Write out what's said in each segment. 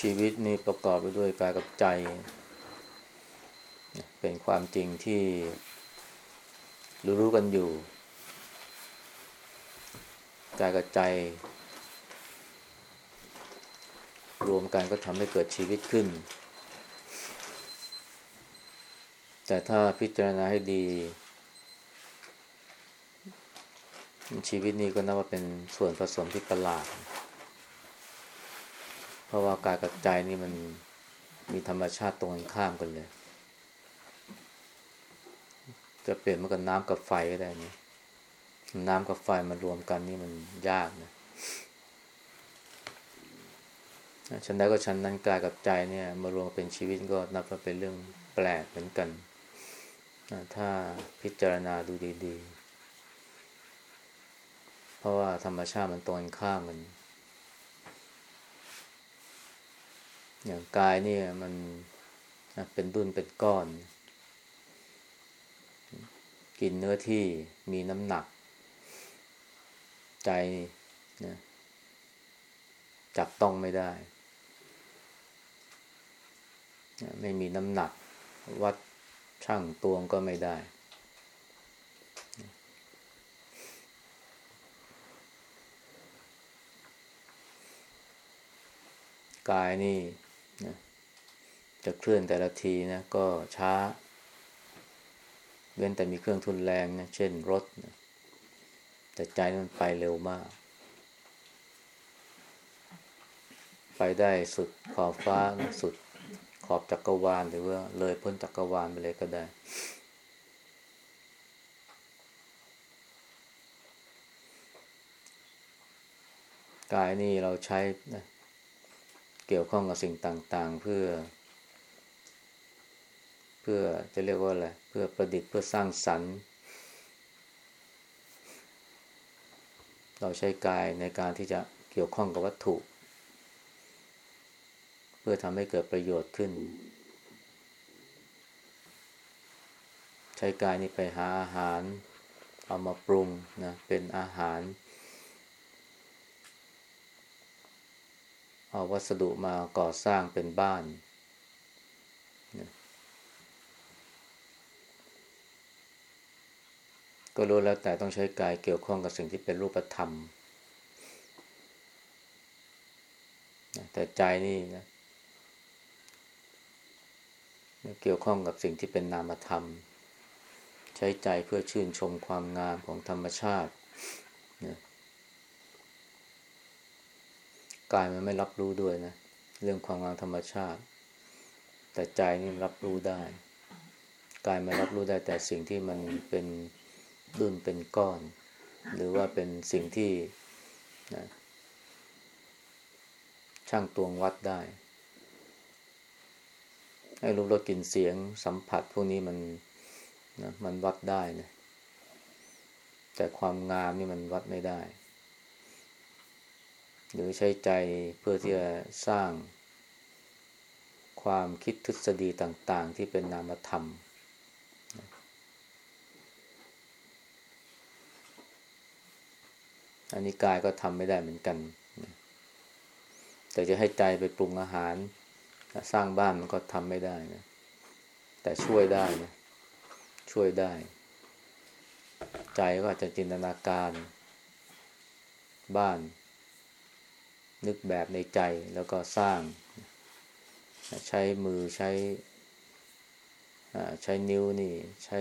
ชีวิตนี่ประกอบไปด้วยกายกับใจ เป็นความจริงที่รู้รู้กันอยู่ กายกับใจ รวมกันก็ทำให้เกิดชีวิตขึ้น แต่ถ้าพิจารณาให้ดี ชีวิตนี้ก็นับว่าเป็นส่วนผสมที่ประหลาด ราะว่ากายกับใจนี่มันมีธรรมชาติตรงกันข้ามกันเลย จะเปลี่ยนมากับน้ำกับไฟก็ได้นี่น้ำกับไฟมารวมกันนี่มันยากนะฉันได้ก็ฉันนั้นกายกับใจเนี่ย มารวมเป็นชีวิตก็นับว่าเป็นเรื่องแปลกเหมือนกัน ถ้าพิจารณาดูดี ๆ เพราะว่าธรรมชาติมันตรงกันข้ามมัน อย่างกายเนี่ยมันเป็นดุนเป็นก้อน กินเนื้อที่มีน้ำหนัก ใจนะจับต้องไม่ได้ ไม่มีน้ำหนัก วัดช่างตวงก็ไม่ได้ กายนี่ นะจะเคลื่อนแต่ละทีนะก็ช้า เว้นแต่มีเครื่องทุนแรงนะเช่นรถนะแต่ใจมันไปเร็วมาก ไปได้สุดขอบฟ้าสุดขอบจักรวาลหรือว่าเลยพ้นจักรวาลไปเลยก็ได้กายนี่เราใช้นะ เกี่ยวข้องกับสิ่งต่าง ๆ เพื่อ เพื่อจะเรียกว่าอะไรเพื่อประดิษฐ์เพื่อสร้างสรรค์ เราใช้กายในการที่จะเกี่ยวข้องกับวัตถุ เพื่อทำให้เกิดประโยชน์ขึ้น ใช้กายนี้ไปหาอาหาร เอามาปรุงนะเป็นอาหาร เอาวัสดุมาก่อสร้างเป็นบ้าน ก็รู้แล้วแต่ต้องใช้กายเกี่ยวข้องกับสิ่งที่เป็นรูปธรรม แต่ใจนี่นะเกี่ยวข้องกับสิ่งที่เป็นนามธรรม ใช้ใจเพื่อชื่นชมความงามของธรรมชาตินะ กายมันไม่รับรู้ด้วยนะ เรื่องความงามธรรมชาติ แต่ใจนี่รับรู้ได้ กายมันรับรู้ได้แต่สิ่งที่มันเป็นดุนเป็นก้อน หรือว่าเป็นสิ่งที่นะช่างตวงวัดได้ ให้รู้รสกลิ่นเสียงสัมผัสพวกนี้มันนะมันวัดได้นะแต่ความงามนี่มันวัดไม่ได้ หรือใช้ใจเพื่อที่จะสร้าง ความคิดทฤษฎีต่าง ๆ ที่เป็นนามธรรม อันนี้กายก็ทำไม่ได้เหมือนกัน แต่จะให้ใจไปปรุงอาหาร สร้างบ้านมันก็ทำไม่ได้นะ แต่ช่วยได้นะ ช่วยได้ ใจก็อาจจะจินตนาการบ้าน นึกแบบในใจแล้วก็สร้าง ใช้มือใช้ใช้นิ้วนี่ใช้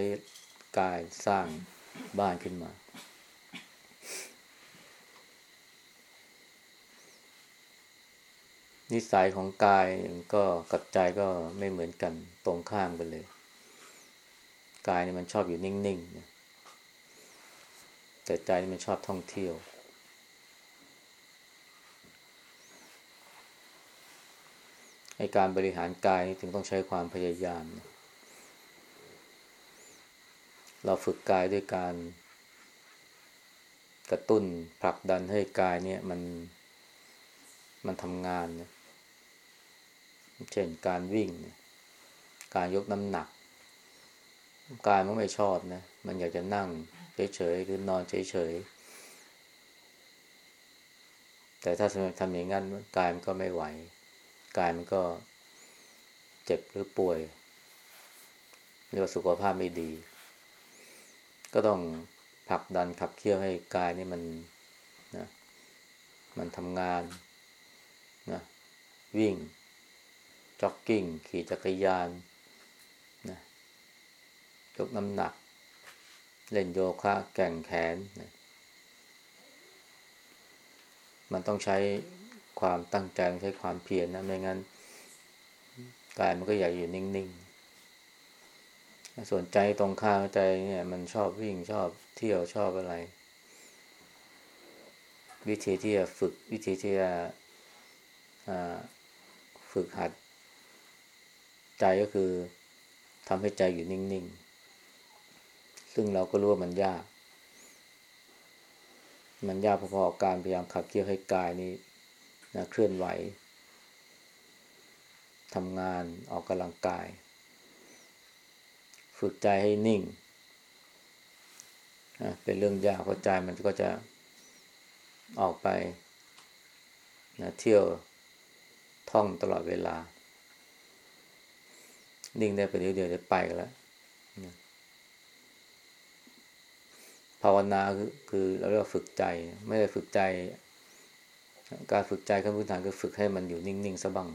กายสร้างบ้านขึ้นมา นิสัยของกายก็กับใจก็ไม่เหมือนกันตรงข้ามกันเลย กายนี่มันชอบอยู่นิ่งๆแต่ใจนี่มันชอบท่องเที่ยว ให้การบริหารกายนี่ถึงต้องใช้ความพยายาม เราฝึกกายด้วยการ กระตุ้นผลักดันให้กายเนี่ยมันมันทำงานนเช่นการวิ่ง การยกน้ำหนัก กายมันไม่ชอบนะ มันอยากจะนั่งเฉยๆหรือนอนเฉยๆ แต่ถ้าทำอย่างนั้นกายมันก็ไม่ไหว กายมันก็เจ็บหรือป่วยเรียกว่าสุขภาพไม่ดี ก็ต้องผลักดันขับเคี่ยวให้กายนี่มันนะมันทำงานนะวิ่ง จ็อกกิ้ง ขี่จักรยานนะยกน้ำหนัก เล่นโยคะแก่งแขนนะมันต้องใช้ ความตั้งใจใช้ความเพียรนนะไม่งั้นกายมันก็อยากอยู่นิ่งๆ ส่วนใจตรงข้ามใจเนี่ย มันชอบวิ่งชอบเที่ยวชอบอะไร วิธีที่จะฝึกวิธีที่จะฝึกหัด ใจก็คือทำให้ใจอยู่นิ่งๆ ซึ่งเราก็รู้ว่ามันยาก มันยากพอๆการพยายามขับเคี่ยวให้กายนี้ นะเคลื่อนไหวทำงานออกกำลังกาย ฝึกใจให้นิ่งนะเป็นเรื่องยากเพราะใจมันก็จะออกไปนะเที่ยวท่องตลอดเวลา นิ่งได้ไปเดี๋ยวเดียวจะไปกันแล้วภาวนาคือคือเราเรียกว่าฝึกใจ ไม่ได้ฝึกใจ การฝึกใจขั้นพื้นฐานคือฝึกให้มันอยู่นิ่งๆซะบ้าง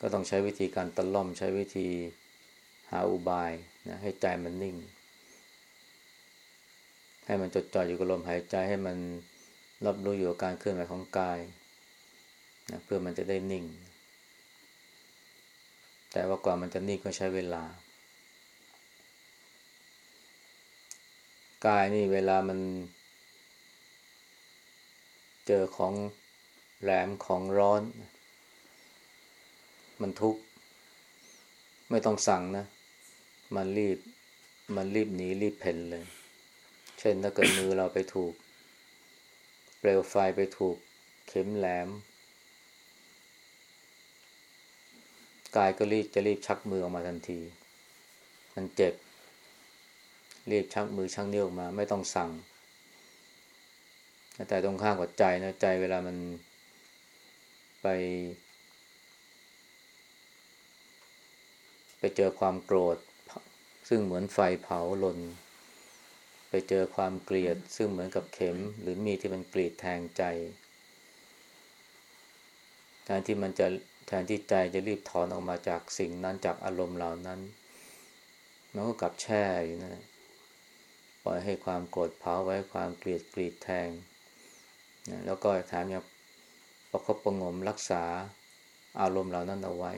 ก็ต้องใช้วิธีการตะล่อมใช้วิธีหาอุบายนะให้ใจมันนิ่ง ให้มันจดจ่ออยู่กับลมหายใจให้มันรับรู้อยู่กับการเคลื่อนไหวของกายนะเพื่อมันจะได้นิ่ง แต่ว่ากว่ามันจะนิ่งก็ใช้เวลา กายนี่เวลามัน เจอของแหลมของร้อน มันทุกข์ ไม่ต้องสั่งนะ มันรีบ มันรีบหนีรีบเพ่นเลย เช่นถ้าเกิดมือเราไปถูก เปลวไฟไปถูก เข็มแหลม กายก็รีบจะรีบชักมือออกมาทันที มันเจ็บ รีบชักมือชักนิ้วออกมา ไม่ต้องสั่ง แต่ตรงข้ามกับใจนะใจเวลามันไป ไปเจอความโกรธ ซึ่งเหมือนไฟเผาลน ไปเจอความเกลียด ซึ่งเหมือนกับเข็ม หรือมีที่มันกรีดแทงใจแทนที่มันจะแทนที่ใจจะรีบถอนออกมาจากสิ่งนั้นจากอารมณ์เหล่านั้นมันก็กลับแช่อยู่นั่นปล่อยให้ความโกรธเผาไว้ความเกลียดกรีดแทง นะแล้วก็แถมยังประคบประงมรักษาอารมณ์เหล่านั้นเอาไว้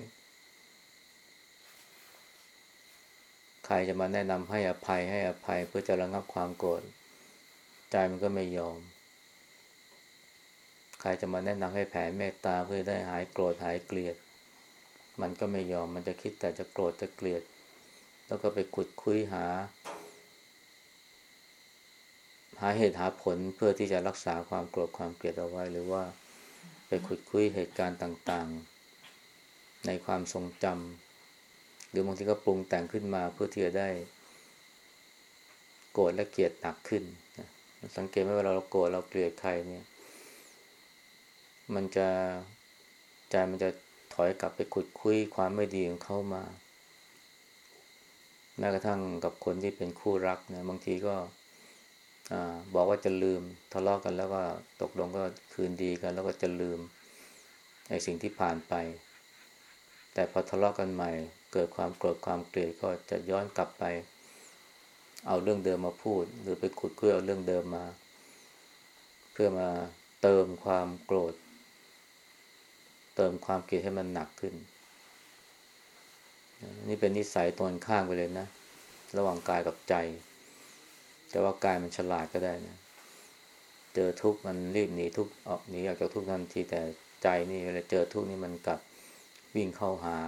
ใครจะมาแนะนำให้อภัยให้อภัยเพื่อจะระงับความโกรธใจมันก็ไม่ยอม ใครจะมาแนะนำให้แผ่เมตตาเพื่อได้หายโกรธหายเกลียด มันก็ไม่ยอมมันจะคิดแต่จะโกรธจะเกลียด แล้วก็ไปขุดคุยหา หาเหตุหาผลเพื่อที่จะรักษาความโกรธความเกลียดเอาไว้ หรือว่าไปขุดคุยเหตุการณ์ต่างๆ ในความทรงจำหรือบางทีก็ปรุงแต่งขึ้นมาเพื่อที่จะได้ โกรธและเกลียดหนักขึ้นสังเกตไหมเวลาเราโกรธเราเกลียดใครเนี่ย มันจะใจมันจะถอยกลับไปขุดคุยความไม่ดีของเขามาแม้กระทั่งกับคนที่เป็นคู่รักนะบางทีก็ บอกว่าจะลืมทะเลาะกกันแล้วก็ตกลงก็คืนดีกัน แล้วก็จะลืมในสิ่งที่ผ่านไป แต่พอทะเลาะกกันใหม่ เกิดความโกรธความเกลียดก็จะย้อนกลับไป เอาเรื่องเดิมมาพูด หรือไปขุดคุยเอาเรื่องเดิมมา เพื่อมาเติมความโกรธ เติมความเกลียดให้มันหนักขึ้น นี่เป็นนิสัยตนข้างไปเลยนะ ระหว่างกายกับใจ แต่ว่ากายมันฉลาดก็ได้นะ เจอทุกข์มันรีบหนีทุกข์ออกหนีออกจากทุกข์ทันทีแต่ใจนี่เวลาเจอทุกข์นี่มันกลับวิ่งเข้าหา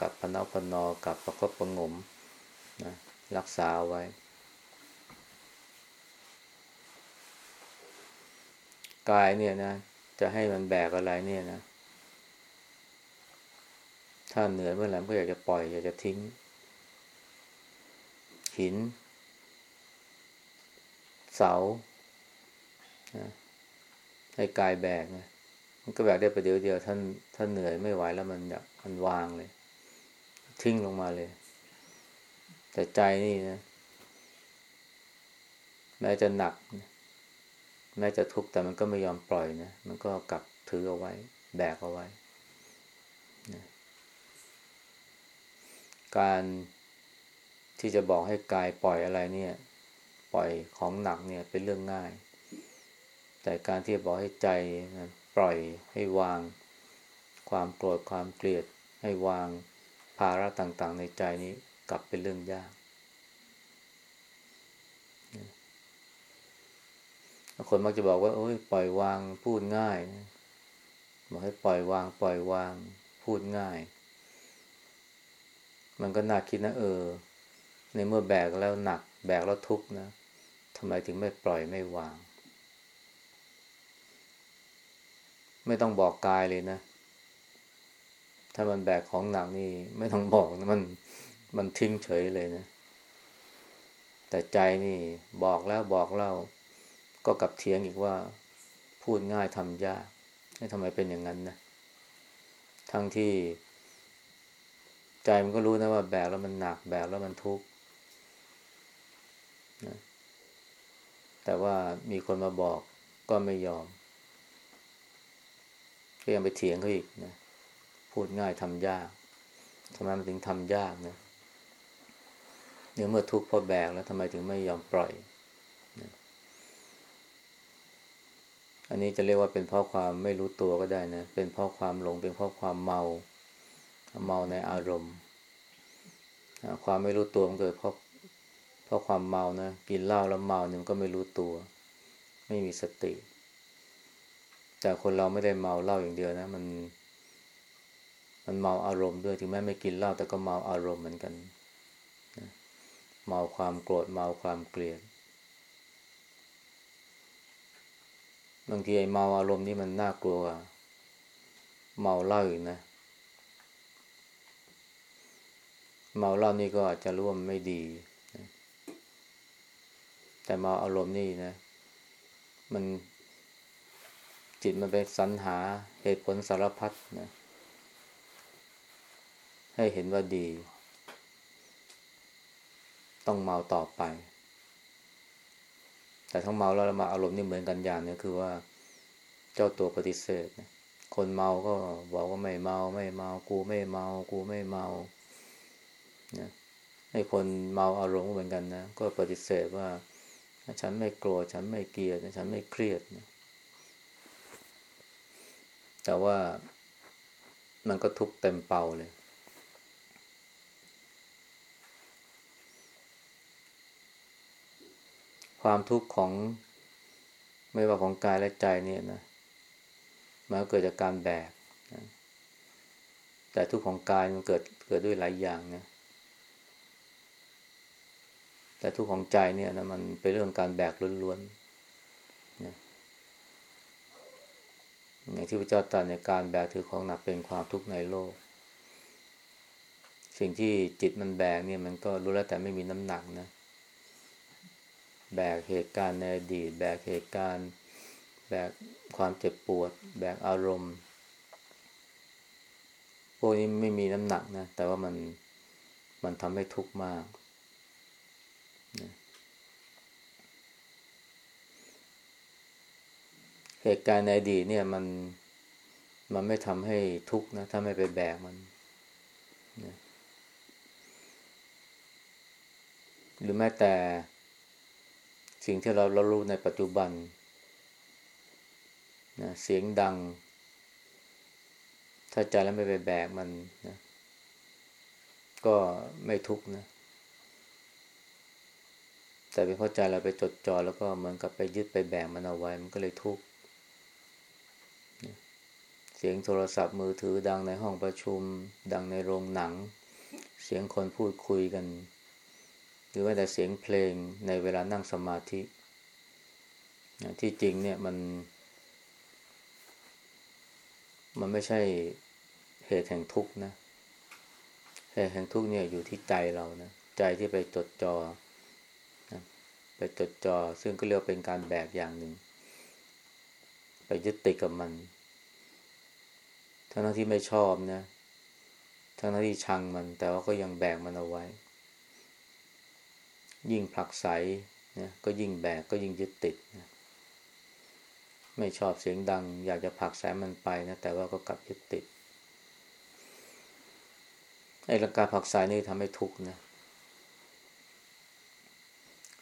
กลับพนอพนอกลับประคบประงมนะรักษาไว้ กายเนี่ยนะ จะให้มันแบกอะไรเนี่ยนะ ถ้าเหนื่อยเมื่อไหร่ก็อยากจะปล่อยอยากจะทิ้งหิน เสาให้กายแบกนะมันก็แบกได้ประเดี๋ยวเดียวท่านท่านเหนื่อยไม่ไหวแล้วมันอยากมันวางเลย ทิ้งลงมาเลย แต่ใจนี่นะ แม้จะหนัก แม้จะทุกข์แต่มันก็ไม่ยอมปล่อยนะ มันก็กลับถือเอาไว้ แบกเอาไว้นะการที่จะบอกให้กายปล่อยอะไรเนี่ย ปล่อยของหนักเนี่ยเป็นเรื่องง่าย แต่การที่บอกให้ใจนะปล่อยให้วาง ความโกรธความเกลียด ให้วางภาระต่างๆ ในใจนี้กลับเป็นเรื่องยากคนมักจะบอกว่า โอ้ยปล่อยวางพูดง่ายบอกให้ปล่อยวาง ปล่อยวางพูดง่าย มันก็น่าคิดนะเออ ในเมื่อแบกแล้วหนัก แบกแล้วทุกข์นะำไมถึงไม่ปล่อยไม่วาง ไม่ต้องบอกกายเลยนะ ถ้ามันแบกของหนักนี่ ไม่ต้องบอกนะมันมันทิ้งเฉยเลยนะ แต่ใจนี่บอกแล้วบอกเล่า ก็กลับเถียงอีกว่า พูดง่ายทำยากให้ทำไมเป็นอย่างนั้นนะทั้งที่ ใจมันก็รู้นะว่าแบกแล้วมันหนักแบกแล้วมันทุกข์นะ แต่ว่ามีคนมาบอกก็ไม่ยอม ก็ยังไปเถียงเขาอีกนะ พูดง่ายทำยากทำไมมันถึงทำยากนะเนี่ยเมื่อทุกข์พอแบกแล้วทำไมถึงไม่ยอมปล่อยอันนี้จะเรียกว่าเป็นเพราะความไม่รู้ตัวก็ได้นะ เป็นเพราะความหลง เป็นเพราะความเมา เมาในอารมณ์ ความไม่รู้ตัวมันเกิดเพราะ ราะความเมานะกินเหล้าแล้วเมาเนี่ยมันก็ไม่รู้ตัว ไม่มีสติ แต่คนเราไม่ได้เมาเหล้าอย่างเดียวนะ มัน มันเมาอารมณ์ด้วยถึงแม้ไม่กินเหล้าแต่ก็เมาอารมณ์เหมือนกันเมาความโกรธเมาความเกลียดบางทีไอ้เมาอารมณ์นี่มันน่ากลัวกว่าเมาเหล้าอีกนะ เมาเหล้านี่ก็อาจจะรู้ว่ามันไม่ดี แต่เมาอารมณ์นี่นะ มันจิตมันไปสรรหาเหตุผลสารพัดนะ ให้เห็นว่าดี ต้องเมาต่อไป แต่ทั้งเมาแล้วมาอารมณ์นี่เหมือนกันอย่างนึงคือว่าเจ้าตัวปฏิเสธคนเมาก็บอกว่าไม่เมาไม่เมา กูไม่เมา กูไม่เมานะให้คนเมาอารมณ์เหมือนกันนะ ก็ปฏิเสธว่า ฉันไม่โกรธฉันไม่เกลียดฉันไม่เครียดนะแต่ว่ามันก็ทุกเต็มเป่าเลย ความทุกข์ของไม่ว่าของกายและใจเนี่ยนะมันเกิดจากการแบกนะแต่ทุกข์ของกายมันเกิดเกิดด้วยหลายอย่างนะ แต่ทุกข์ของใจเนี่ยนะมันเป็นเรื่องการแบกล้วนๆนะอย่างที่พระเจ้าตรัสในการแบกถือของหนักเป็นความทุกข์ในโลก สิ่งที่จิตมันแบกเนี่ยมันก็รู้แล้วแต่ไม่มีน้ำหนักนะ แบกเหตุการณ์ในอดีตแบกเหตุการณ์แบกความเจ็บปวด แบกอารมณ์พวกนี้ไม่มีน้ำหนักนะ แต่ว่ามันมันทำให้ทุกข์มากนะ เหตุการณ์ในอดีตเนี่ยมันมันไม่ทำให้ทุกข์นะ ถ้าไม่ไปแบกมันนะหรือแม้แต่สิ่งที่เราเรารู้ในปัจจุบันนะเสียงดัง ถ้าใจแล้วไม่ไปแบกมันนะก็ไม่ทุกข์นะ แต่เป็นเพราะใจเราไปจดจ่อแล้วก็เหมือนกับไปยึดไปแบกมันเอาไว้ มันก็เลยทุกข์ สียงโทรศัพท์มือถือดังในห้องประชุม ดังในโรงหนัง เสียงคนพูดคุยกัน หรือว่าแต่เสียงเพลงในเวลานั่งสมาธิ ที่จริงเนี่ยมัน มันไม่ใช่เหตุแห่งทุกข์นะ เหตุแห่งทุกข์เนี่ยอยู่ที่ใจเรานะ ใจที่ไปจดจอ่อไปจดจ่อซึ่งก็เรียกเป็นการแบกอย่างหนึ่ง ไปยึดติดกับมัน ทั้งที่ไม่ชอบนะ ทั้งที่ชังมัน แต่ว่าก็ยังแบกมันเอาไว้ ยิ่งผลักไสนะก็ยิ่งแบกก็ยิ่งยึดติดนะไม่ชอบเสียงดัง อยากจะผลักสมันไปนะ แต่ว่าก็กลับยึดติดไอ้กาผลักสายนี่ทำให้ทุกข์นะ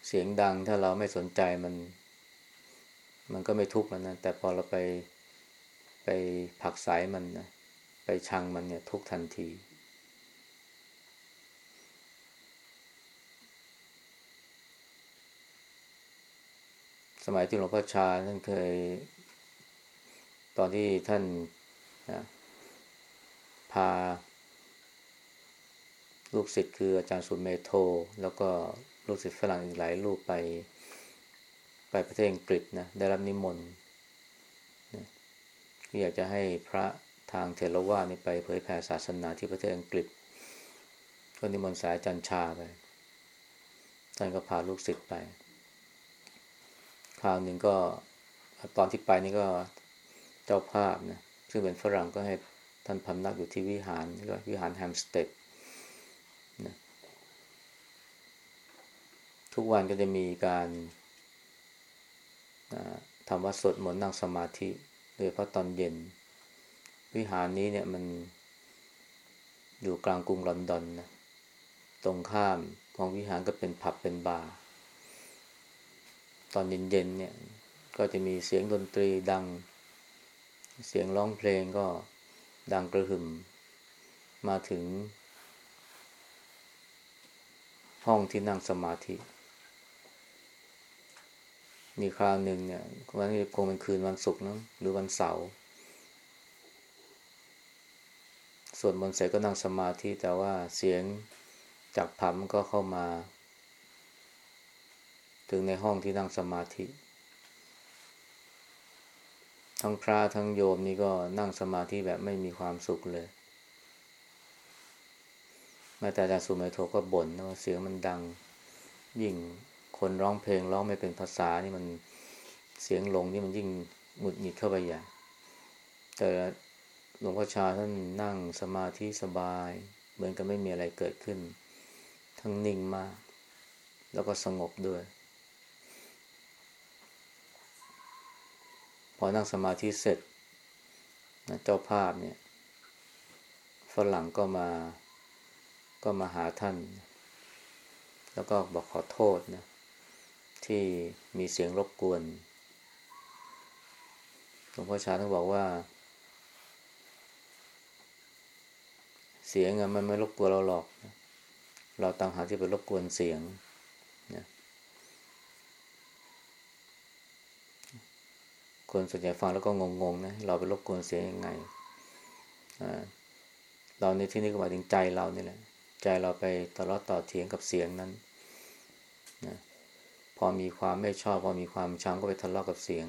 เสียงดังถ้าเราไม่สนใจมัน มันก็ไม่ทุกข์แล้วนะ แต่พอเราไป ไปผักสายมันนะไปชังมันเนี่ยทุกทันที สมัยที่หลวงพ่อชาท่านเคย ตอนที่ท่านนะพา ลูกศิษย์คืออาจารย์สุนเมโท แล้วก็ลูกศิษย์ฝรั่งอีกหลายรูปไป ไปประเทศอังกฤษนะได้รับนิมนต์ ที่อยากจะให้พระทางเทรวานี่ไปเผยแผ่ศาสนาที่ประเทศอังกฤษก็นิมนต์สายจารย์ชาไปท่านก็พาลูกศิษย์ไป คราวหนึ่งก็ตอนที่ไปนี่ก็เจ้าภาพนะซึ่งเป็นฝรั่งก็ให้ท่านพำนักอยู่ที่วิหารเรียกว่าวิหารแฮมสเตดนะทุกวันก็จะมีการทำวัดสวดมนต์นั่งสมาธิ ดยเพราะตอนเย็น วิหารนี้เนี่ยมันอยู่กลางกรุงลอนดอนนะตรงข้ามของวิหารก็เป็นผับเป็นบาร์ตอนเย็นๆเนี่ย ก็จะมีเสียงดนตรีดัง เสียงร้องเพลงก็ดังกระหึ่ม มาถึง ห้องที่นั่งสมาธิ มีคราวหนึ่งเนี่ยวันนี้คงเป็นคืนวันศุกร์นะหรือวันเสาร์ส่วนบนเสร็จก็นั่งสมาธิแต่ว่าเสียงจากผับก็เข้ามา ถึงในห้องที่นั่งสมาธิ ทั้งพระทั้งโยมนี่ก็นั่งสมาธิแบบไม่มีความสุขเลยแม้แต่อาจารย์สุเมโทก็บ่นนะว่าเสียงมันดังยิ่ง คนร้องเพลงร้องไม่เป็นภาษานี่มันเสียงลงนี่มันยิ่งหงุดหงิดเข้าไปอย่แต่หลวงพ่อชาท่านนั่งสมาธิสบาย เหมือนกับไม่มีอะไรเกิดขึ้น ทั้งนิ่งมาก แล้วก็สงบด้วย พอนั่งสมาธิเสร็จนะเจ้าภาพเนี่ยฝรั่งก็มาก็มาหาท่าน แล้วก็บอกขอโทษนะ ที่มีเสียงรบกวน หลวงพ่อชาต้องบอกว่า เสียงมันไม่รบกวนเราหรอก เราต่างหากที่ไปรบกวนเสียงนะคนส่วนใหญ่ฟังแล้วก็งงๆนะ เราไปรบกวนเสียงยังไง เราในที่นี้ก็หมายถึงใจเรานี่แหละ ใจเราไปตลอดต่อเถียงกับเสียงนั้นนะ พอมีความไม่ชอบพอมีความชังก็ไปทะเลาะกับเสียง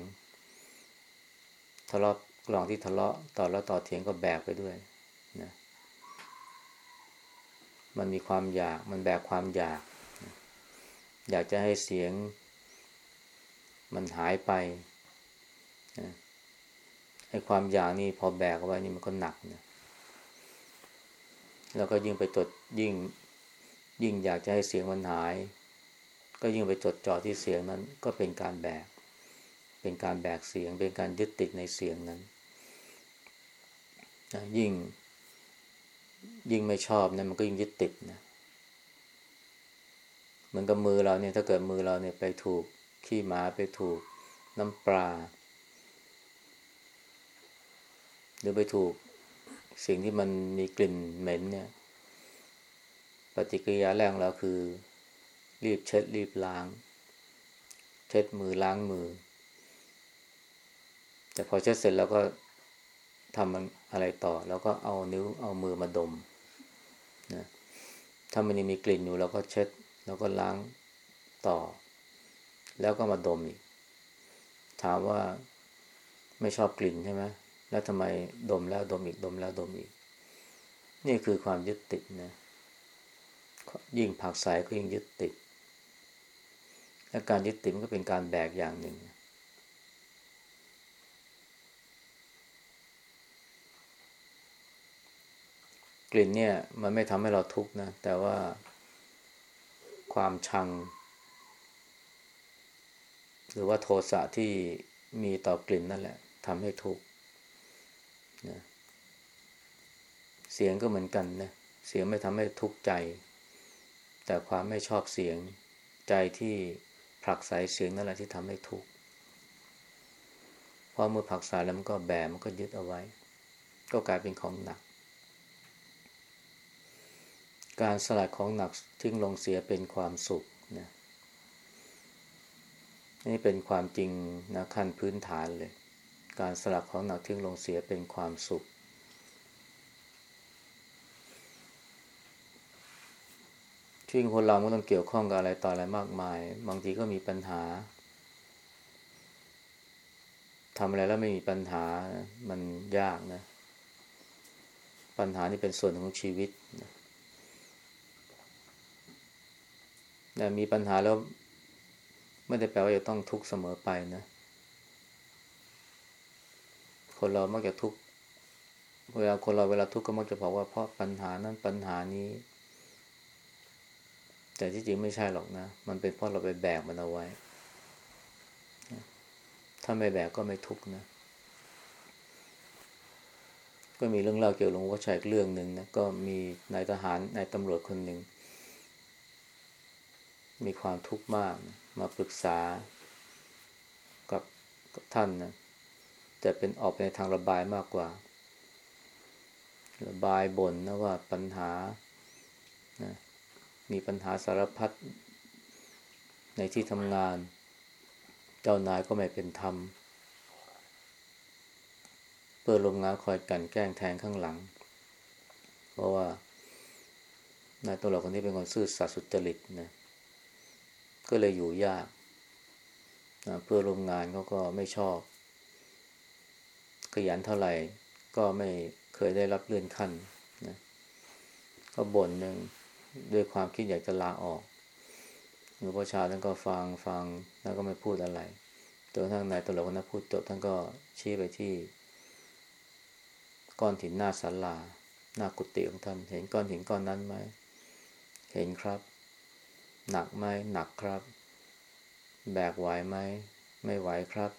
ทะเลาะกลองที่ทะเลาะต่อแล้วต่อเถียงก็แบกไปด้วยนะมันมีความอยากมันแบกความอยาก อยากจะให้เสียง มันหายไปไอ้ความอยากนี่พอแบกเอาไว้นี่มันก็หนักนะแล้วก็ยิ่งไปจดยิ่ง ยิ่งอยากจะให้เสียงมันหาย ก็ยิ่งไปจดจ่อที่เสียงนั้น ก็เป็นการแบก เป็นการแบกเสียง เป็นการยึดติดในเสียงนั้นนะยิ่ง ยิ่งไม่ชอบเนี่ยมันก็ยิ่งยึดติดนะเหมือนกับมือเราเนี่ย ถ้าเกิดมือเราเนี่ยไปถูกขี้หมาไปถูกน้ำปลาหรือไปถูกสิ่งที่มันมีกลิ่นเหม็นเนี่ย ปฏิกิริยาแรกเราคือ รีบเช็ดรีบล้าง เช็ดมือล้างมือ แต่พอเช็ดเสร็จแล้วก็ทำมันอะไรต่อ แล้วก็เอานิ้วเอามือมาดมนะถ้ามันยังมีกลิ่นอยู่เราก็เช็ด แล้วก็ล้างต่อ แล้วก็มาดมอีก ถามว่าไม่ชอบกลิ่นใช่ไหมแล้วทำไมดมแล้วดมอีกดมแล้วดมอีก นี่คือความยึดติดนะ ยิ่งผักใสก็ยิ่งยึดติด และการยึดติดมันก็เป็นการแบกอย่างหนึ่ง กลิ่นเนี่ย มันไม่ทำให้เราทุกข์นะ แต่ว่าความชัง หรือว่าโทสะที่มีต่อกลิ่นนั่นแหละทำให้ทุกข์นะเสียงก็เหมือนกันนะ เสียงไม่ทำให้ทุกข์ใจ แต่ความไม่ชอบเสียงใจที่ ผลักสายเสียงนั่นแหละที่ทำให้ทุกข์พอเมื่อผลักสายแล้วมันก็แบมันก็ยึดเอาไว้ ก็กลายเป็นของหนัก การสลัดของหนักทิ้งลงเสียเป็นความสุขนะนี่เป็นความจริงนะขั้นพื้นฐานเลย การสลัดของหนักทิ้งลงเสียเป็นความสุข ชีวิตคนเราไม่ต้องเกี่ยวข้องกับอะไรต่ออะไรมากมาย บางทีก็มีปัญหาทำอะไรแล้วไม่มีปัญหามันยากนะ ปัญหานี่เป็นส่วนของชีวิตนะแต่มีปัญหาแล้วไม่ได้แปลว่าจะต้องทุกข์เสมอไปนะ คนเรามักจะทุกข์เวลาคนเราเวลาทุกข์ก็มักจะบอกว่าเพราะปัญหานั้นปัญหานี้ แต่ที่จริงไม่ใช่หรอกนะ มันเป็นเพราะเราไปแบกมันเอาไว้ ถ้าไม่แบกก็ไม่ทุกข์นะ ก็มีเรื่องเล่าเกี่ยวหลวงพ่อชัยเรื่องหนึ่งนะ ก็มีนายทหารนายตำรวจคนหนึ่ง มีความทุกข์มากนะมาปรึกษากับกับท่านนะแต่เป็นออกไปในทางระบายมากกว่า ระบายบ่นนะว่าปัญหา มีปัญหาสารพัดในที่ทำงาน เจ้านายก็ไม่เป็นธรรม เพื่อลมงานคอยกันแกล้งแทงข้างหลัง เพราะว่านายตัวเราคนนี้เป็นคนซื่อสัตย์สุจริตนะก็เลยอยู่ยากนะเพื่อร่วมงานเขาก็ไม่ชอบ ขยันเท่าไหร่ก็ไม่เคยได้รับเลื่อนขั้นนะก็บ่นหนึ่ง ด้วยความคิดอยากจะลาออกหลวงพ่อชาท่านก็ฟังฟังแล้วก็ไม่พูดอะไรจนทั้งนายตลกคนนั้นพูดจบท่านก็ชี้ไปที่ ก้อนหินหน้าศาลาหน้ากุฏิของท่าน เห็นก้อนหินก้อนนั้นไหมเห็นครับ หนักไหมหนักครับ แบกไหวไหมไม่ไหวครับ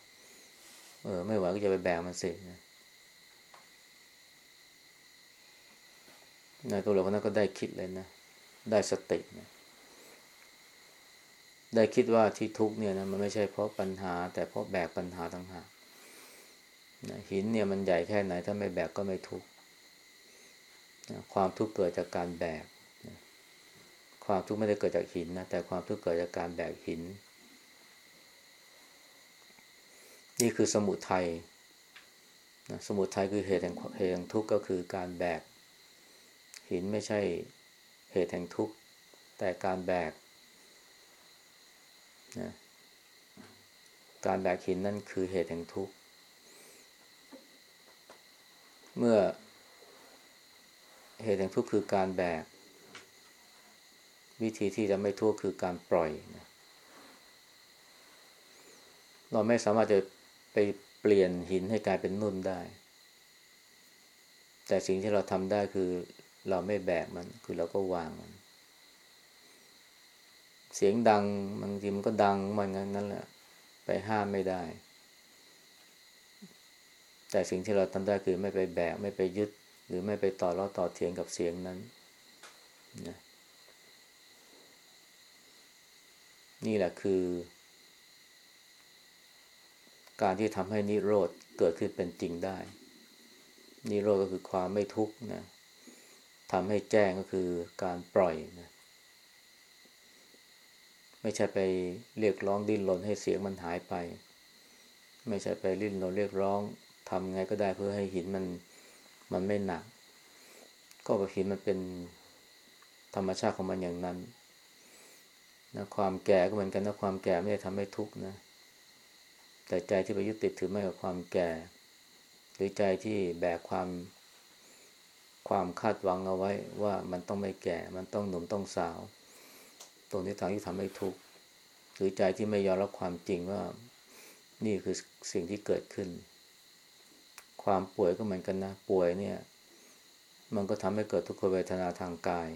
เออ ไม่ไหวก็จะไปแบกมันสินะนายตัวเหลือคนนั้นก็ได้คิดเลยนะ ได้สตินะได้คิดว่าที่ทุกเนี่ยนะมันไม่ใช่เพราะปัญหา แต่เพราะแบกปัญหาทั้งหากนะหินเนี่ยมันใหญ่แค่ไหน ถ้าไม่แบกก็ไม่ทุกนะความทุกข์เกิดจากการแบกนะความทุกข์ไม่ได้เกิดจากหินนะแต่ความทุกข์เกิดจากการแบกหิน นี่คือสมุทัยนะสมุทัยคือเหตุแห่งเหตุแห่งทุกข์ก็คือการแบกหินไม่ใช่ เหตุแห่งทุกข์ แต่การแบกนะการแบกหินนั่นคือเหตุแห่งทุกข์ เมื่อเหตุแห่งทุกข์คือการแบก วิธีที่จะไม่ทุกข์คือการปล่อยนะเราไม่สามารถจะไปเปลี่ยนหินให้กลายเป็นนุ่นได้ แต่สิ่งที่เราทำได้คือ เราไม่แบกมัน คือเราก็วางมัน เสียงดังบางทีมันก็ดังมันงั้นนั่นแหละ ไปห้ามไม่ได้ แต่สิ่งที่เราทำได้คือไม่ไปแบก ไม่ไปยึด หรือไม่ไปต่อล้อต่อเถียงกับเสียงนั้นนะนี่แหละคือ การที่ทำให้นิโรธเกิดขึ้นเป็นจริงได้ นิโรธก็คือความไม่ทุกข์นะ ทำให้แจ้งก็คือการปล่อยนะไม่ใช่ไปเรียกร้องดิ้นรนให้เสียงมันหายไป ไม่ใช่ไปดิ้นรนเรียกร้องทำไงก็ได้เพื่อให้หินมันมันไม่หนัก ก็หินมันเป็นธรรมชาติของมันอย่างนั้นนะความแก่ก็เหมือนกันนะความแก่ไม่ได้ทำให้ทุกข์นะ แต่ใจที่ไปยึดติดถือไม่กับความแก่ หรือใจที่แบกความ ความคาดหวังเอาไว้ว่ามันต้องไม่แก่ มันต้องหนุ่มต้องสาว ตรงนี้ทางที่ทำให้ทุกข์หรือใจที่ไม่ยอมรับความจริงว่า นี่คือสิ่งที่เกิดขึ้น ความป่วยก็เหมือนกันนะ ป่วยเนี่ย มันก็ทำให้เกิดทุกขเวทนาทางกาย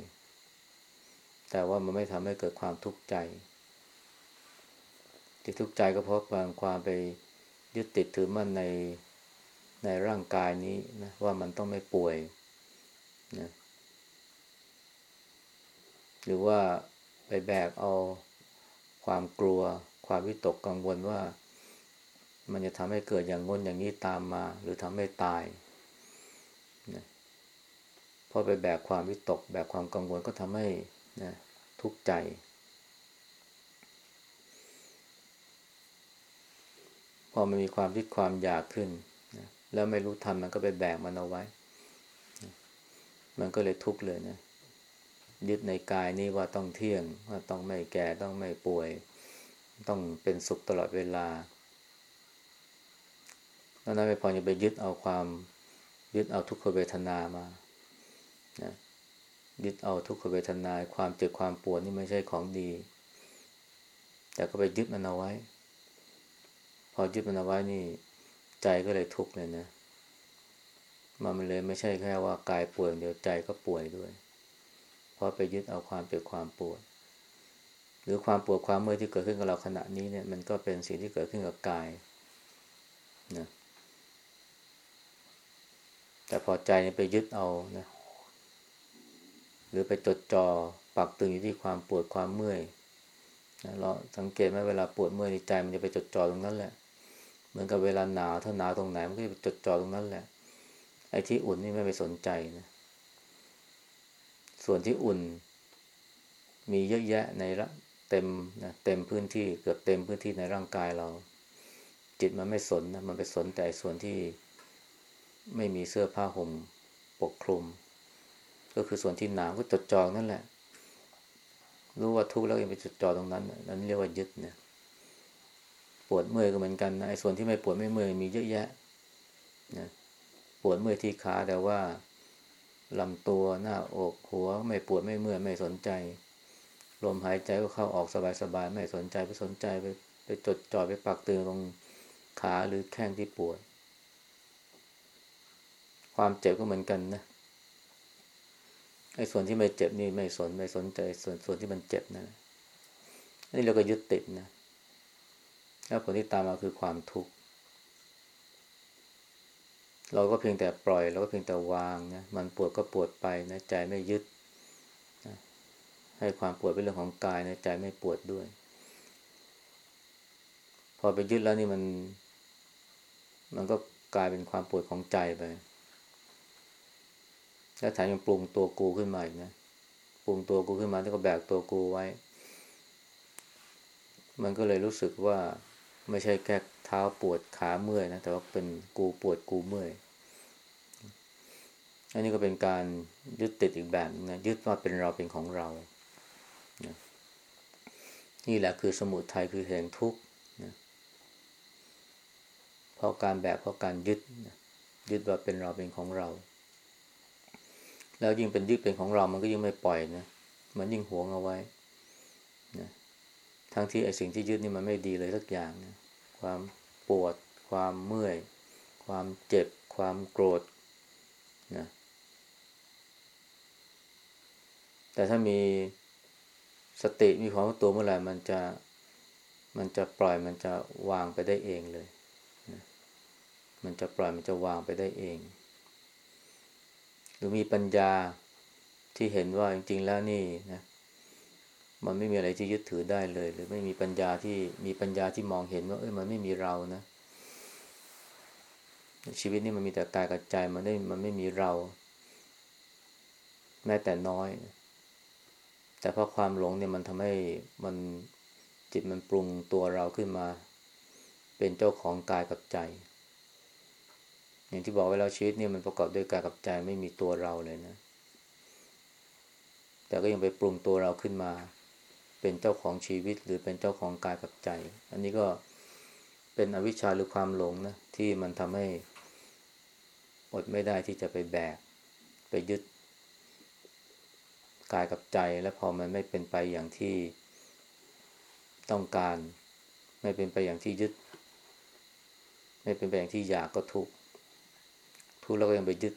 แต่ว่ามันไม่ทำให้เกิดความทุกข์ใจ ที่ทุกข์ใจก็เพราะความความไปยึดติดถือมั่นในในร่างกายนี้นะว่ามันต้องไม่ป่วย นะหรือว่าไปแบกเอาความกลัว ความวิตกกังวลว่า มันจะทำให้เกิดอย่างงนอย่างนี้ตามมา หรือทำให้ตายนะพอไปแบกความวิตก แบกความกังวลก็ทำให้นะทุกข์ใจ พอมันมีความคิดความอยากขึ้นนะแล้วไม่รู้ทันมันก็ไปแบกมันเอาไว้ มันก็เลยทุกข์เลยนะยึดในกายนี้ว่าต้องเที่ยงว่าต้องไม่แก่ต้องไม่ป่วย ต้องเป็นสุขตลอดเวลาแล้วนั้นไม่พอจะไปยึดเอาความยึดเอาทุกขเวทนามานะยึดเอาทุกขเวทนา ความเจ็บความปวดนี่ไม่ใช่ของดี แต่ก็ไปยึดมันเอาไว้ พอยึดมันเอาไว้นี่ ใจก็เลยทุกข์เลยนะ มันเลยไม่ใช่แค่ว่ากายป่วยเดียวใจก็ป่วยด้วย เพราะไปยึดเอาความเจ็บความปวด หรือความปวดความเมื่อยที่เกิดขึ้นกับเราขณะนี้เนี่ย มันก็เป็นสิ่งที่เกิดขึ้นกับกายนะแต่พอใจไปยึดเอานะหรือไปจดจอ่อปักตึงอยู่ที่ความปวดความเมื่อยนะเราสังเกตไหมเวลาปวดเมื่อยในใจมันจะไปจดจ่อตรงนั้นแหละ เหมือนกับเวลาหนาวถ้าหนาวตรงไหนมันก็จะไปจดจ่อตรงนั้นแหละ ไอ้ที่อุ่นนี่ไม่ไปสนใจนะ ส่วนที่อุ่น มีเยอะแยะในละเต็มนะเต็มพื้นที่เกือบเต็มพื้นที่ในร่างกายเรา จิตมันไม่สนนะมันไปสนแต่ส่วนที่ไม่มีเสื้อผ้าห่มปกคลุม ก็คือส่วนที่หนาวก็จดจ่อนั่นแหละ รู้ว่าทุกข์แล้วยังไปจดจ่อตรงนั้นนั่นเรียกว่ายึดเนี่ยปวดเมื่อยก็เหมือนกันนะไอ้ส่วนที่ไม่ปวดไม่เมื่อยมีเยอะแยะนะ วดเมื่อยที่ขาแต่ว่าลำตัวหน้าอกหัวไม่ปวดไม่เมื่อยไม่สนใจ ลมหายใจก็เข้าออกสบายๆไม่สนใจไปสนใจไปไปจดจ่อไปปักเตือตรงขาหรือแข้งที่ปวด ความเจ็บก็เหมือนกันนะไอ้ส่วนที่ไม่เจ็บนี่ไม่สนไม่สนใจ ส่วนส่วนที่มันเจ็บนะนี่เราก็ยึดติดนะแล้วผลที่ตามมาคือความทุกข์ เราก็เพียงแต่ปล่อยเราก็เพียงแต่วางนะมันปวดก็ปวดไปนะใจไม่ยึดนะให้ความปวดเป็นเรื่องของกายนะใจไม่ปวดด้วย พอไปยึดแล้วนี่มัน มันก็กลายเป็นความปวดของใจไปแล้วแถมยังปรุงตัวกูขึ้นมาอีกนะปรุงตัวกูขึ้นมาแล้วก็แบกตัวกูไว้ มันก็เลยรู้สึกว่า ไม่ใช่แค่เท้าปวดขาเมื่อยนะแต่ว่าเป็นกูปวดกูเมื่อยอันนี้ก็เป็นการยึดติดอีกแบบนะยึดว่าเป็นเราเป็นของเรานะนี่แหละคือสมุทัยคือเหตุทุกข์นะเพราะการแบบเพราะการยึดนะยึดว่าเป็นเราเป็นของเรา แล้วยิ่งเป็นยึดเป็นของเรามันก็ยิ่งไม่ปล่อยนะมันยิ่งหวงเอาไว้ ทั้งที่ไอ้สิ่งที่ยึดนี่มันไม่ดีเลยสักอย่างนะความปวด ความเมื่อย ความเจ็บ ความโกรธนะแต่ถ้ามีสติมีความรู้ตัวเมื่อไหร่มันจะมันจะปล่อยมันจะวางไปได้เองเลยนะมันจะปล่อยมันจะวางไปได้เอง หรือมีปัญญาที่เห็นว่าจริง ๆ แล้วนี่นะ มันไม่มีอะไรที่ยึดถือได้เลย หรือไม่มีปัญญาที่มีปัญญาที่มองเห็นว่าเอ้ยมันไม่มีเรานะ ชีวิตนี่มันมีแต่กายกับใจมันได้มันไม่มีเรา แม้แต่น้อย แต่เพราะความหลงเนี่ยมันทำให้มันจิตมันปรุงตัวเราขึ้นมา เป็นเจ้าของกายกับใจ อย่างที่บอกไว้แล้วชีวิตนี่มันประกอบด้วยกายกับใจไม่มีตัวเราเลยนะแต่ก็ยังไปปรุงตัวเราขึ้นมา เป็นเจ้าของชีวิต หรือเป็นเจ้าของกายกับใจ อันนี้ก็เป็นอวิชชาหรือความหลงนะที่มันทำให้อดไม่ได้ที่จะไปแบก ไปยึดกายกับใจ และพอมันไม่เป็นไปอย่างที่ต้องการ ไม่เป็นไปอย่างที่ยึด ไม่เป็นไปอย่างที่อยากก็ทุกทุกแล้วก็ยังไปยึด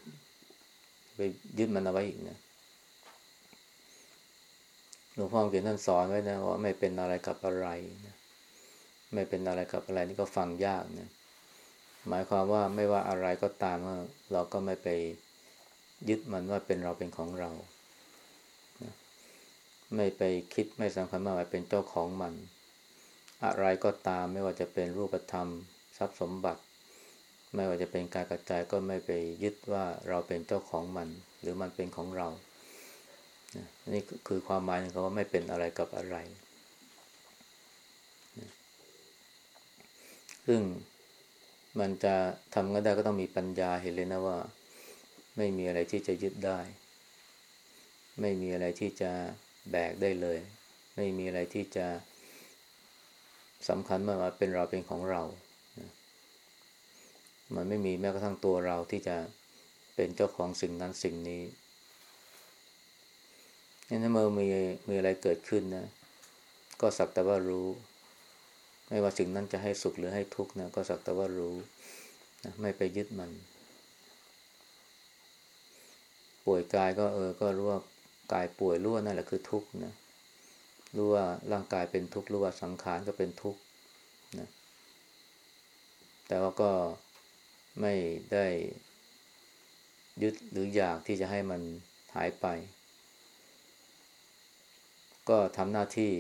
ไปยึดมันเอาไว้อีกนะ ลวงพ่อเขียนท่านสอนไว้นะว่าไม่เป็นอะไรกับอะไรนะไม่เป็นอะไรกับอะไรนี่ก็ฟังยากนะหมายความว่าไม่ว่าอะไรก็ตามเราก็ไม่ไปยึดมันว่าเป็นเราเป็นของเรานะไม่ไปคิดไม่สำคัญมากว่าเป็นเจ้าของมัน อะไรก็ตามไม่ว่าจะเป็นรูปธรรม ทรัพย์สมบัติ ไม่ว่าจะเป็นการกระจายก็ไม่ไปยึดว่าเราเป็นเจ้าของมัน หรือมันเป็นของเรา นี่คือความหมายของเขาว่าไม่เป็นอะไรกับอะไร ซึ่งมันจะทำกันได้ก็ต้องมีปัญญาเห็นเลยนะว่า ไม่มีอะไรที่จะยึดได้ ไม่มีอะไรที่จะแบกได้เลย ไม่มีอะไรที่จะสำคัญว่าเป็นเราเป็นของเรา มันไม่มีแม้กระทั่งตัวเราที่จะเป็นเจ้าของสิ่งนั้นสิ่งนี้ นี่ถ้าเมื่อมีมีอะไรเกิดขึ้นนะ ก็สักแต่ว่ารู้ ไม่ว่าสิ่งนั้นจะให้สุขหรือให้ทุกข์นะ ก็สักแต่ว่ารู้นะไม่ไปยึดมัน ป่วยกายก็เออ ก็รู้ว่ากายป่วยรู้ว่านั่นแหละคือทุกข์นะรู้ว่าร่างกายเป็นทุกข์รู้ว่าสังขารก็เป็นทุกข์นะแต่ว่าก็ไม่ได้ยึดหรืออยากที่จะให้มันหายไป ก็ทำหน้าที่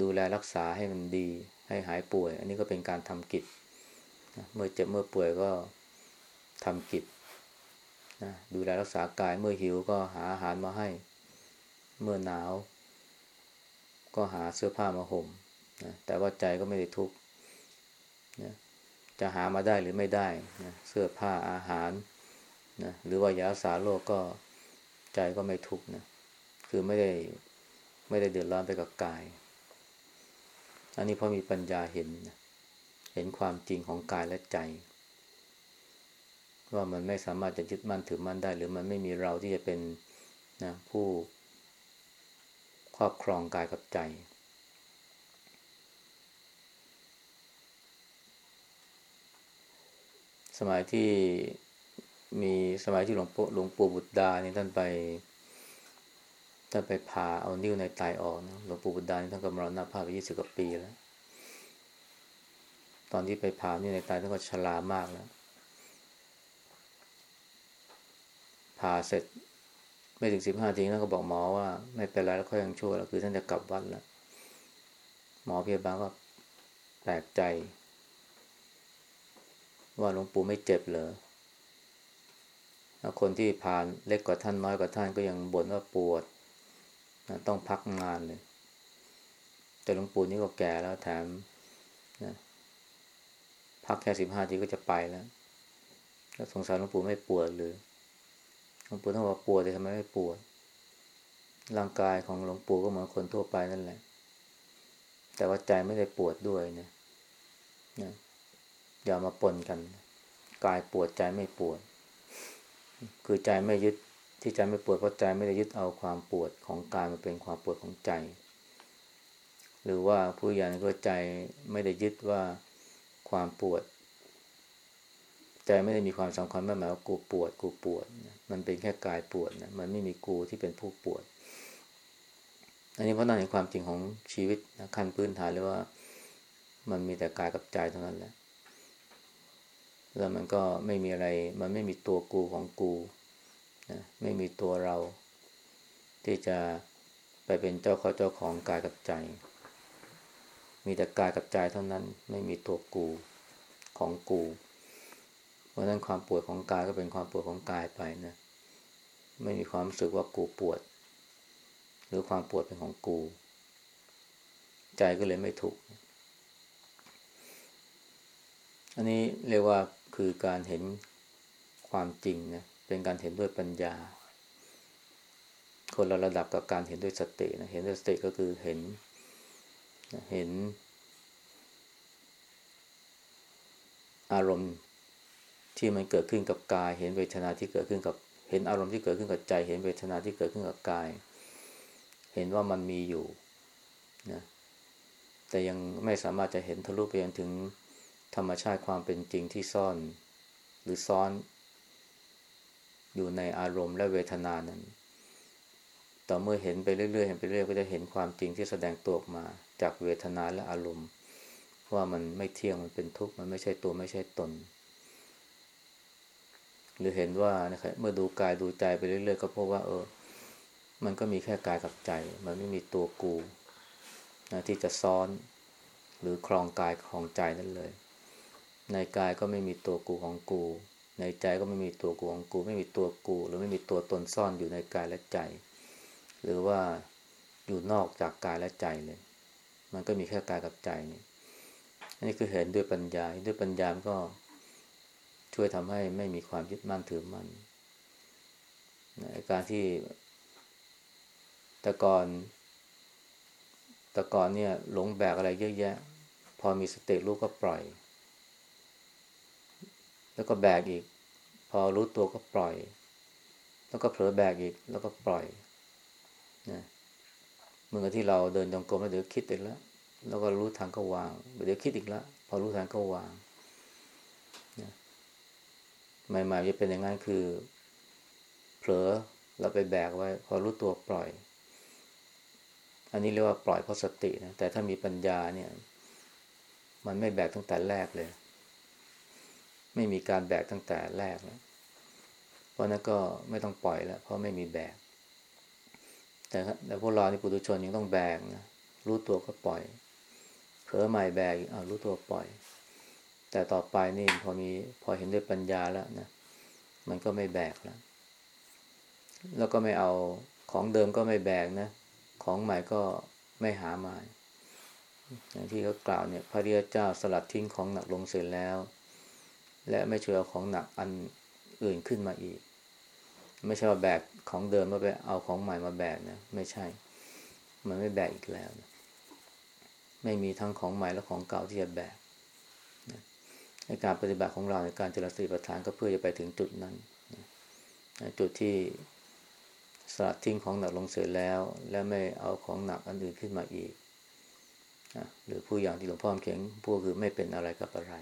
ดูแลรักษาให้มันดี ให้หายป่วย อันนี้ก็เป็นการทำกิจเมื่อเจ็บเมื่อป่วยก็ทำกิจนะดูแลรักษากายเมื่อหิวก็หาอาหารมาให้ เมื่อหนาว ก็หาเสื้อผ้ามาห่มนะแต่ว่าใจก็ไม่ได้ทุกข์นะจะหามาได้หรือไม่ได้นะเสื้อผ้าอาหารนะหรือว่ายาสาโรคก็ใจก็ไม่ทุกข์นะคือไม่ได้ ไม่ได้เดือดร้อนไปกับกาย อันนี้พราะมีปัญญาเห็น เห็นความจริงของกายและใจ ว่ามันไม่สามารถจะยึดมั่นถือมั่นได้ หรือมันไม่มีเราที่จะเป็นนะผู้ครอบครองกายกับใจ สมัยที่มีสมัยที่หลวงปู่หลวงปู่บุตรดาเนี่ยท่านไป ท่าไปผ่าเอานิ้วในไตออกนะหลวงปู่บุตรดานี่ท่านก็มรณภาพไปยี่สิบกว่าปีแล้ว ตอนที่ไปผ่านิ้วในไตท่านก็ชรามากแล้วผ่าเสร็จไม่ถึงสิบห้าทีท่านก็บอกหมอว่า ไม่เป็นไรแล้วเขายังช่วยแล้วคือท่านจะกลับวัดแล้วหมอพยาบาลก็แปลกใจ ว่าหลวงปู่ไม่เจ็บเหรอคนที่ผ่านเล็กกว่าท่านน้อยกว่าท่านก็ยังบ่นว่าปวด นะต้องพักงานเลย แต่หลวงปู่นี่ก็แก่แล้วแถมนะพักแค่สิบห้าทีก็จะไปแล้วแล้วสงสารหลวงปู่ไม่ปวดหรือหลวงปู่ต้องบอกปวดแต่ทำไมไม่ปวด ร่างกายของหลวงปู่ก็เหมือนคนทั่วไปนั่นแหละ แต่ว่าใจไม่ได้ปวดด้วยนะนะอย่ามาปนกัน กายปวดใจไม่ปวด คือใจไม่ยึด ที่ใจไม่ปวดเพราะใจไม่ได้ยึดเอาความปวดของกายมาเป็นความปวดของใจ หรือว่าผู้ใหญ่ก็ใจไม่ได้ยึดว่าความปวด ใจไม่ได้มีความสำคัญไม่หมายว่ากูปวด กูปวด มันเป็นแค่กายปวดนะมันไม่มีกูที่เป็นผู้ปวด อันนี้เพราะนั่นในความจริงของชีวิตนะขั้นพื้นฐานเลยว่า มันมีแต่กายกับใจเท่านั้นแหละแล้วมันก็ไม่มีอะไร มันไม่มีตัวกูของกู นะไม่มีตัวเรา ที่จะไปเป็นเจ้าข้อเจ้าของกายกับใจ มีแต่กายกับใจเท่านั้นไม่มีตัวกูของกูเพราะนั้นความปวดของกายก็เป็นความปวดของกายไปนะไม่มีความรู้สึกว่ากูปวด หรือความปวดเป็นของกู ใจก็เลยไม่ทุกข์อันนี้เรียกว่าคือการเห็นความจริงนะ เป็นการเห็นด้วยปัญญา คนละระดับกับการเห็นด้วยสตินะเห็นด้วยสติก็คือเห็นเห็น อารมณ์ที่มันเกิดขึ้นกับกาย เห็นเวทนาที่เกิดขึ้นกับเห็นอารมณ์ที่เกิดขึ้นกับใจ เห็นเวทนาที่เกิดขึ้นกับกาย เห็นว่ามันมีอยู่นะแต่ยังไม่สามารถจะเห็นทะลุไปยังถึงธรรมชาติความเป็นจริงที่ซ่อน หรือซ้อน อยู่ในอารมณ์และเวทนานั้น ต่อเมื่อเห็นไปเรื่อยๆเห็นไปเรื่อยก็จะเห็นความจริงที่แสดงตัวออกมา จากเวทนาและอารมณ์ ว่ามันไม่เที่ยงมันเป็นทุกข์มันไม่ใช่ตัวไม่ใช่ตน หรือเห็นว่านะครับเมื่อดูกายดูใจไปเรื่อยๆ ก็พบว่า เออ มันก็มีแค่กายกับใจ มันไม่มีตัวกูนะที่จะซ้อนหรือครองกายครองใจนั่นเลย ในกายก็ไม่มีตัวกูของกู ในใจก็ไม่มีตัวกูของกู ไม่มีตัวกู หรือไม่มีตัวตนซ่อนอยู่ในกายและใจ หรือว่าอยู่นอกจากกายและใจเลย มันก็มีแค่กายกับใจนี่อันนี้คือเห็นด้วยปัญญาด้วยปัญญาก็ช่วยทำให้ไม่มีความยึดมั่นถือมั่นในการที่แต่ก่อนแต่ก่อนเนี่ยหลงแบกอะไรเยอะแยะ พอมีสติรู้ก็ปล่อย แล้วก็แบกอีก พอรู้ตัวก็ปล่อย แล้วก็เผลอแบกอีก แล้วก็ปล่อยนะเมื่อที่เราเดินจงกรมแล้วเดี๋ยวคิดอีกแล้วแล้วก็รู้ทางก็วางเดี๋ยวคิดอีกแล้วพอรู้ทางก็วางนะใหม่ๆจะเป็นอย่างนั้นคือ เผลอแล้วไปแบกไว้ พอรู้ตัวปล่อย อันนี้เรียกว่าปล่อยเพราะสตินะแต่ถ้ามีปัญญาเนี่ย มันไม่แบกตั้งแต่แรกเลย ไม่มีการแบกตั้งแต่แรกนะเพราะนั้นก็ไม่ต้องปล่อยแล้ว เพราะไม่มีแบก แต่แต่พวกเราที่ปุถุชนยังต้องแบกนะรู้ตัวก็ปล่อยเผลอใหม่แบกอ่ารู้ตัวปล่อย แต่ต่อไปนี่พอมีพอเห็นด้วยปัญญาแล้วนะมันก็ไม่แบกแล้ว แล้วก็ไม่เอาของเดิมก็ไม่แบกนะ ของใหม่ก็ไม่หามาอย่างที่เขากล่าวเนี่ย พระเรียเจ้าสลัดทิ้งของหนักลงเสร็จแล้ว และไม่ช่วยเอาของหนักอันอื่นขึ้นมาอีก ไม่ใช่ว่าแบกของเดิมมาไปเอาของใหม่มาแบกนะ ไม่ใช่ มันไม่แบกอีกแล้วนะไม่มีทั้งของใหม่และของเก่าที่จะแบกในการปฏิบัติของเราในการเจริญสติปัฏฐานก็เพื่อจะไปถึงจุดนั้นจุดที่สลัดทิ้งของหนักลงเสร็จแล้ว และไม่เอาของหนักอันอื่นขึ้นมาอีกหรือผู้อย่างที่หลวงพ่อเขียนพูดคือไม่เป็นอะไรกับอะไร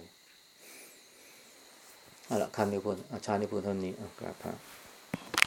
เอาละคำนิพนธ์อาชานิพนธ์เท่านี้กราบพระ